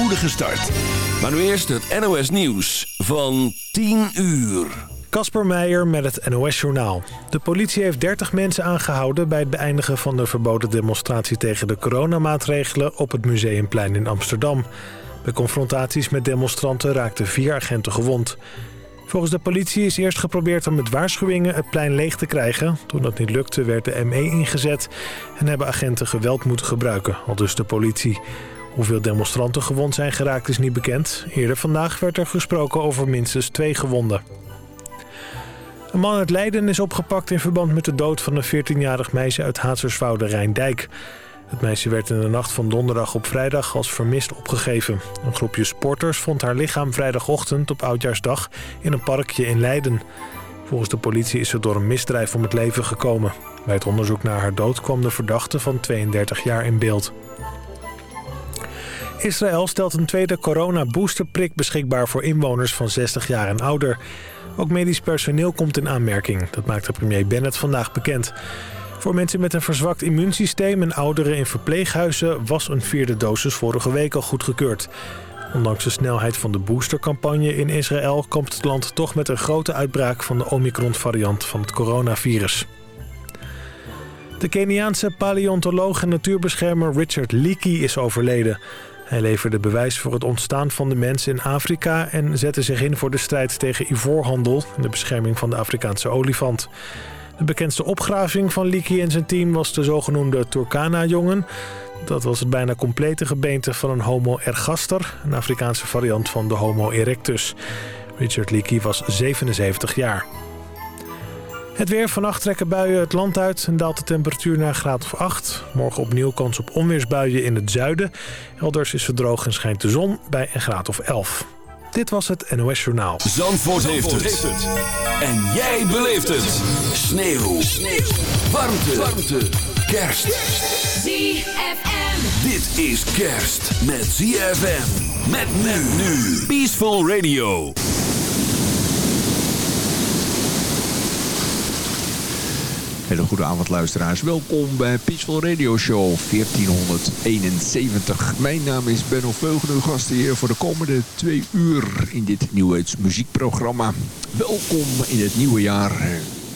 spoedige start. Maar nu eerst het NOS Nieuws van 10 uur. Kasper Meijer met het NOS-journaal. De politie heeft 30 mensen aangehouden bij het beëindigen van de verboden demonstratie tegen de coronamaatregelen op het Museumplein in Amsterdam. Bij confrontaties met demonstranten raakten vier agenten gewond. Volgens de politie is eerst geprobeerd om met waarschuwingen het plein leeg te krijgen. Toen dat niet lukte werd de ME ingezet en hebben agenten geweld moeten gebruiken, al dus de politie. Hoeveel demonstranten gewond zijn geraakt is niet bekend. Eerder vandaag werd er gesproken over minstens twee gewonden. Een man uit Leiden is opgepakt in verband met de dood van een 14-jarig meisje uit Haatserswoude Rijndijk. Het meisje werd in de nacht van donderdag op vrijdag als vermist opgegeven. Een groepje sporters vond haar lichaam vrijdagochtend op Oudjaarsdag in een parkje in Leiden. Volgens de politie is ze door een misdrijf om het leven gekomen. Bij het onderzoek naar haar dood kwam de verdachte van 32 jaar in beeld. Israël stelt een tweede corona-boosterprik beschikbaar voor inwoners van 60 jaar en ouder. Ook medisch personeel komt in aanmerking. Dat maakte premier Bennett vandaag bekend. Voor mensen met een verzwakt immuunsysteem en ouderen in verpleeghuizen... was een vierde dosis vorige week al goedgekeurd. Ondanks de snelheid van de boostercampagne in Israël... komt het land toch met een grote uitbraak van de Omicron-variant van het coronavirus. De Keniaanse paleontoloog en natuurbeschermer Richard Leakey is overleden. Hij leverde bewijs voor het ontstaan van de mens in Afrika... en zette zich in voor de strijd tegen ivoorhandel... en de bescherming van de Afrikaanse olifant. De bekendste opgraving van Leakey en zijn team was de zogenoemde Turkana-jongen. Dat was het bijna complete gebeente van een Homo ergaster... een Afrikaanse variant van de Homo erectus. Richard Leakey was 77 jaar. Het weer. Vannacht trekken buien het land uit en daalt de temperatuur naar een graad of 8. Morgen opnieuw kans op onweersbuien in het zuiden. Elders is het droog en schijnt de zon bij een graad of 11. Dit was het NOS Journaal. Zandvoort, heeft, het. En jij beleeft het. Sneeuw. Sneeuw. Warmte. Warmte. Kerst. ZFM. Dit is kerst met ZFM. Met men nu. Peaceful Radio. Hele goede avond luisteraars. Welkom bij Peaceful Radio Show 1471. Mijn naam is Benno Veugen, gasten hier voor de komende twee uur in dit Nieuwheids muziekprogramma. Welkom in het nieuwe jaar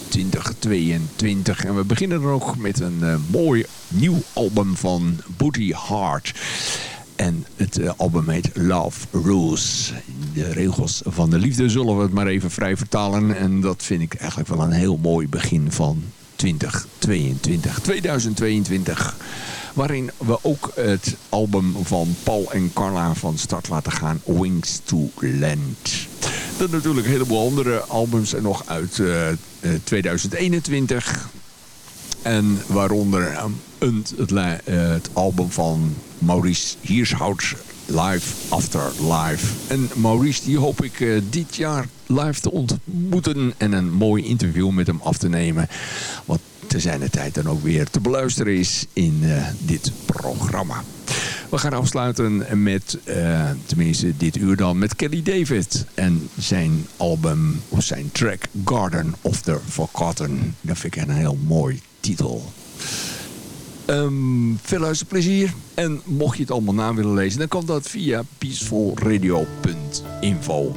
2022. En we beginnen dan ook met een uh, mooi nieuw album van Booty Heart. En het uh, album heet Love Rules. De regels van de liefde zullen we het maar even vrij vertalen. En dat vind ik eigenlijk wel een heel mooi begin van 2022. 2022. Waarin we ook het album van Paul en Carla van start laten gaan. Wings to Land. Dan natuurlijk een heleboel andere albums en nog uit uh, 2021. En waaronder een, het, uh, het album van Maurice Hiershout Live After Live. En Maurice die hoop ik uh, dit jaar live te ontmoeten en een mooi interview met hem af te nemen. Wat te zijn de tijd dan ook weer te beluisteren is in uh, dit programma. We gaan afsluiten met, uh, tenminste dit uur dan, met Kelly David. En zijn album, of zijn track Garden of the Forgotten. Dat vind ik een heel mooi titel. Um, veel luisterplezier. En mocht je het allemaal na willen lezen, dan kan dat via peacefulradio.info.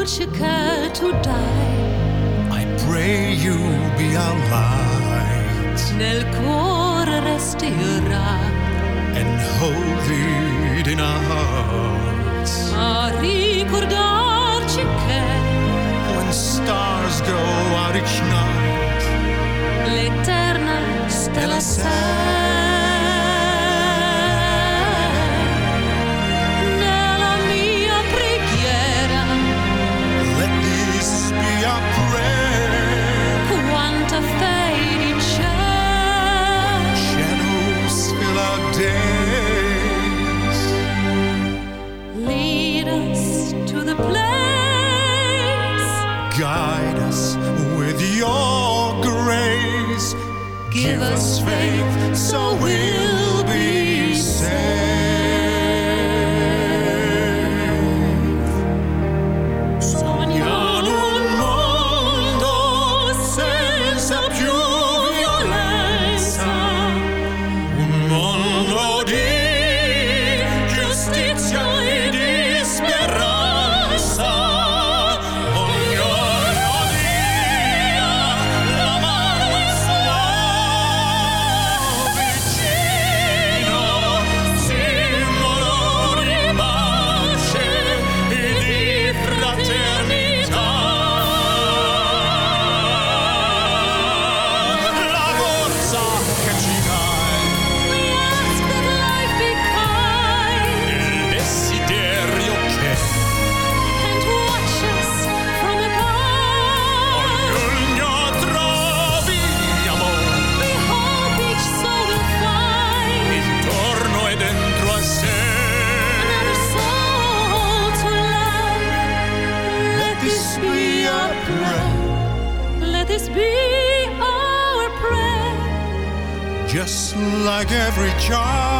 would care to die? I pray you be our light. Nel cuore resterà. And hold it in our hearts. A ricordarci che. When stars go out each night. L'eterna stella sei. place. Guide us with your grace. Give, Give us faith so we'll be saved. every child.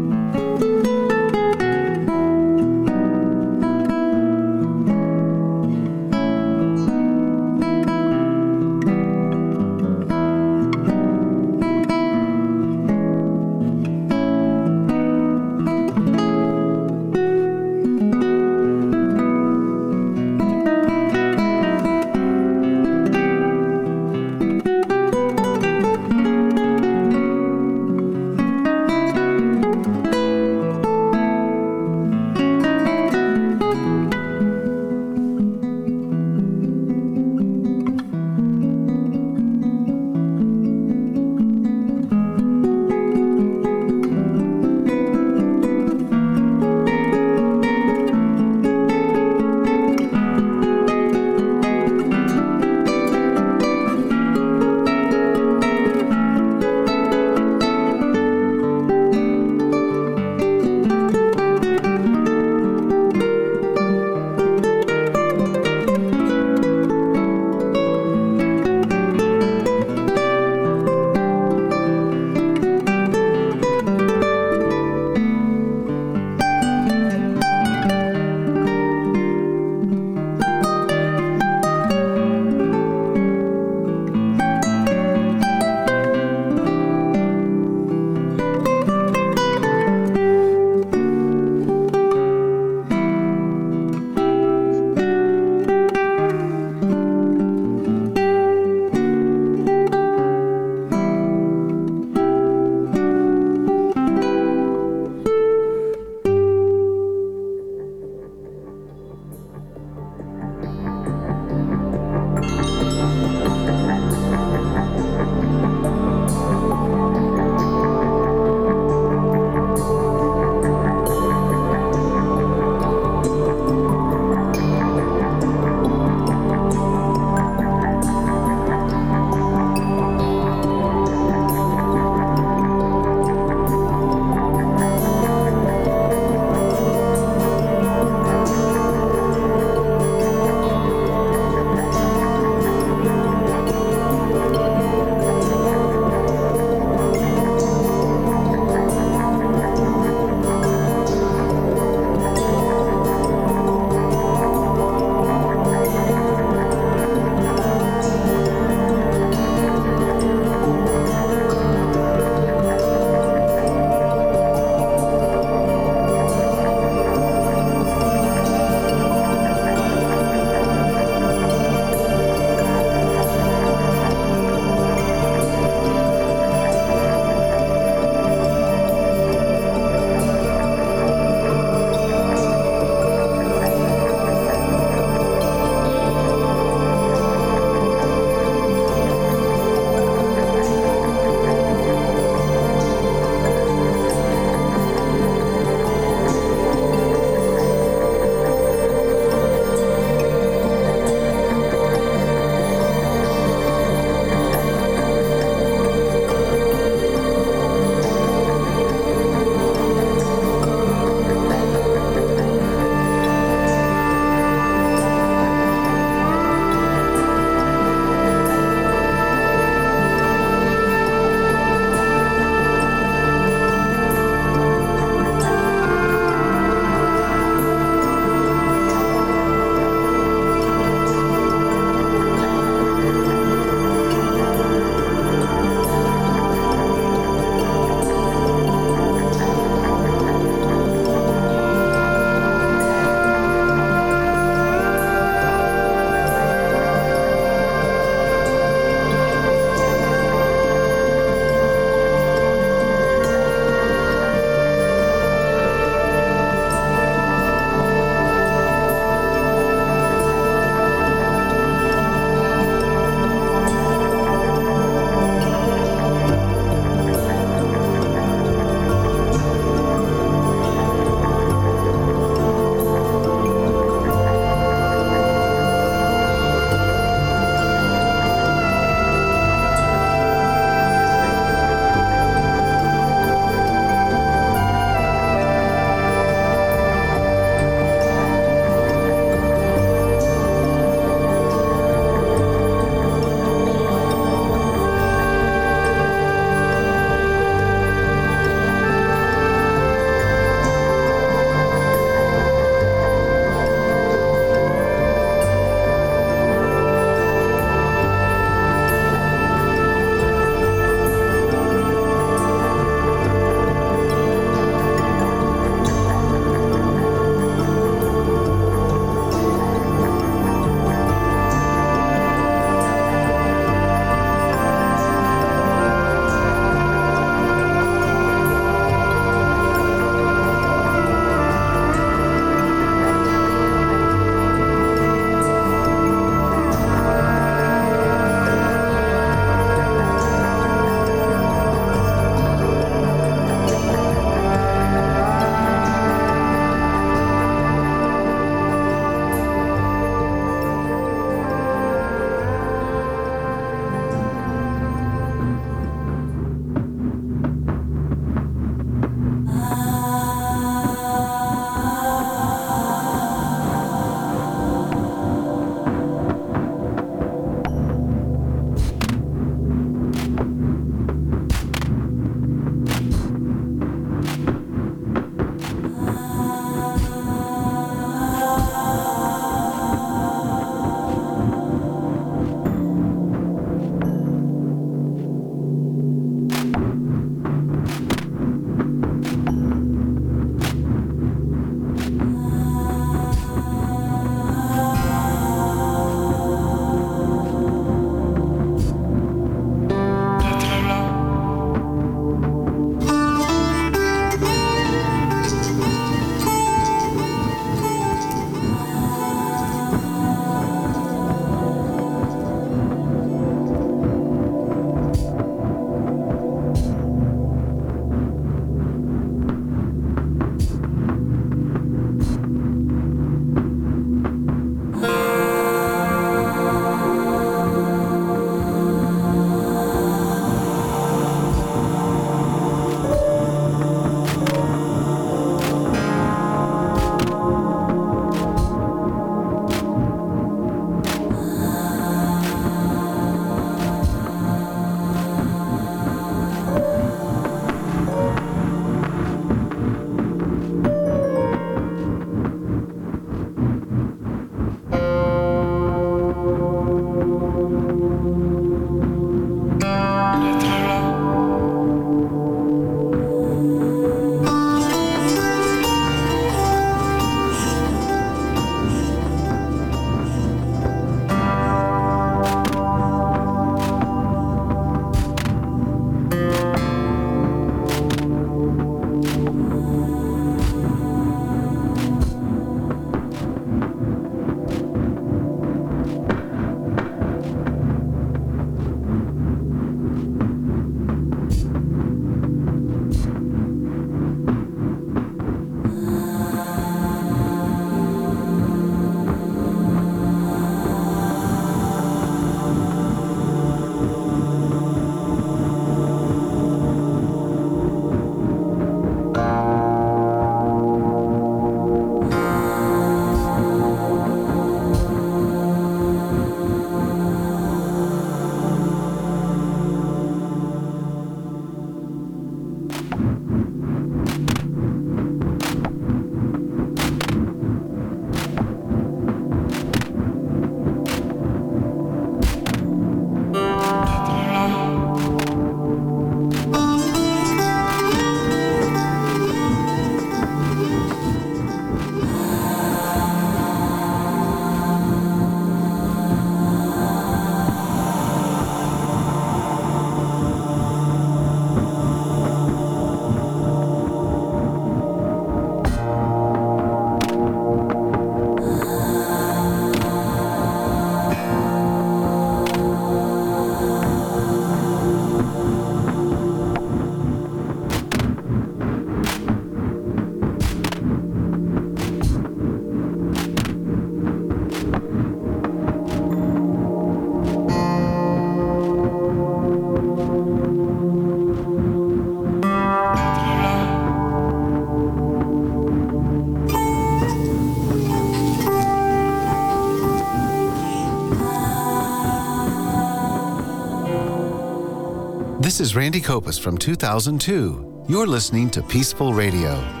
This is Randy Copus from 2002. You're listening to Peaceful Radio.